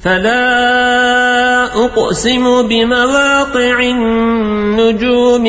فلا أقسم بمواقع النجوم